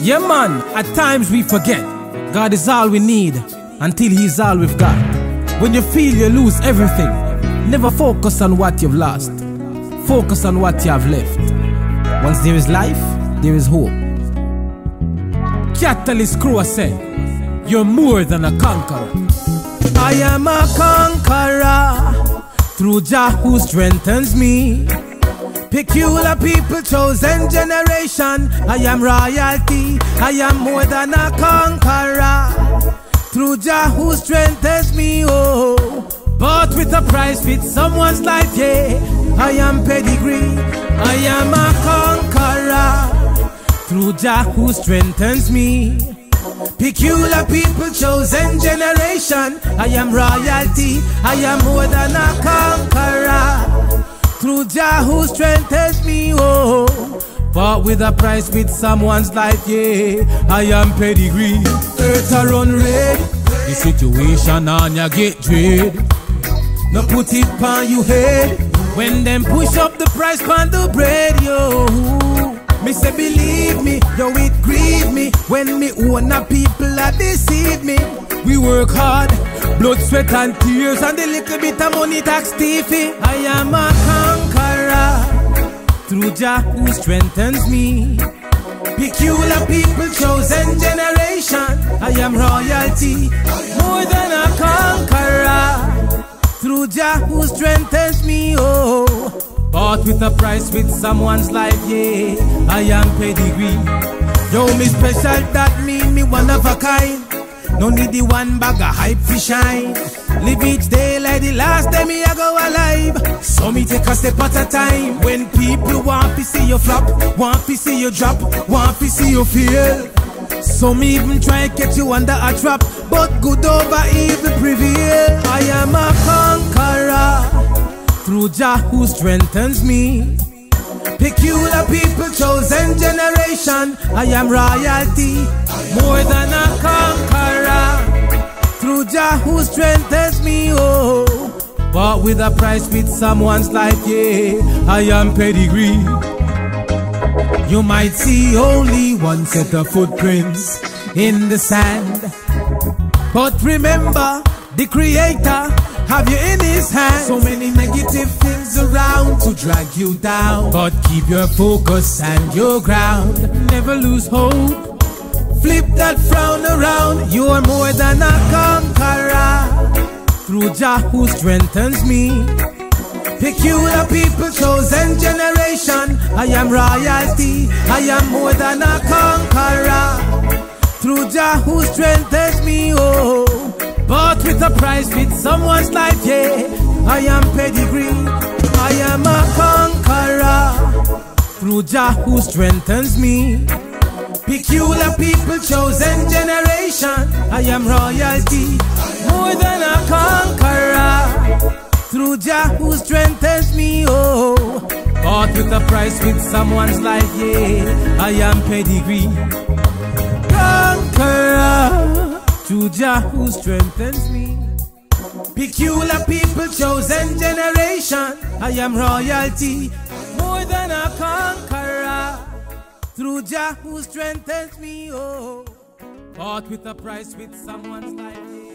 Yeah, man, at times we forget God is all we need until He's all we've got. When you feel you lose everything, never focus on what you've lost. Focus on what you have left. Once there is life, there is hope. Catalyst Crew said, You're more than a conqueror. I am a conqueror through Jah who strengthens me. Peculiar people, chosen generation. I am royalty. I am more than a conqueror. Through Jah who strengthens me, oh. But with a price fit someone's life, yeah. I am pedigree. I am a conqueror. Through Jah who strengthens me. Peculiar people, chosen generation. I am royalty. I am more than a conqueror. Through Jah who strengthens me, oh. But with a price with someone's life, yeah. I am pedigree. Earth a run red. The situation on ya get dread. No put it on you head. When them push up the price on the bread, yo. Me say believe me, yo it grieve me when me own a people a deceive me. We work hard, blood, sweat and tears, and the little bit of money tax thiefy. Eh. I am a conqueror through Jah who strengthens me. Peculiar people, chosen generation. I am royalty, more than a conqueror. Through Jah who strengthens me, oh. Bought with a price with someone's life, yeah. I am pedigree. Yo, me special, that mean me one of a kind. No need the one bag of hype for shine. Live each day like the last day me I go alive. So me take a step at a time. When people want to see you flop, want to see you drop, want to see you fail. Some even try catch you under a trap, but good over evil prevail. I am a conqueror through Jah who strengthens me. Peculiar people, chosen generation. I am royalty, more than a conqueror. Jah who strengthens me, oh. But with a price with someone's life, yeah. I am pedigree. You might see only one set of footprints in the sand. But remember, the Creator have you in His hand. So many negative things around to drag you down. But keep your focus and your ground. Never lose hope. Flip that frown around. You are more than a conqueror. Through Jah who strengthens me. Peculiar people, chosen generation. I am royalty. I am more than a conqueror. Through Jah who strengthens me, oh. But with a price with someone's life, yeah. I am pedigree. I am a conqueror. Through Jah who strengthens me. Peculiar people, chosen generation. I am royalty. More than a conqueror. Through Jah who strengthens me, oh. Bought with a price with someone's life, yeah. I am pedigree. Conqueror. Through Jah who strengthens me. Peculiar people, chosen generation. I am royalty. More than a conqueror. Through Jah who strengthens me, oh. Bought with a price with someone's life.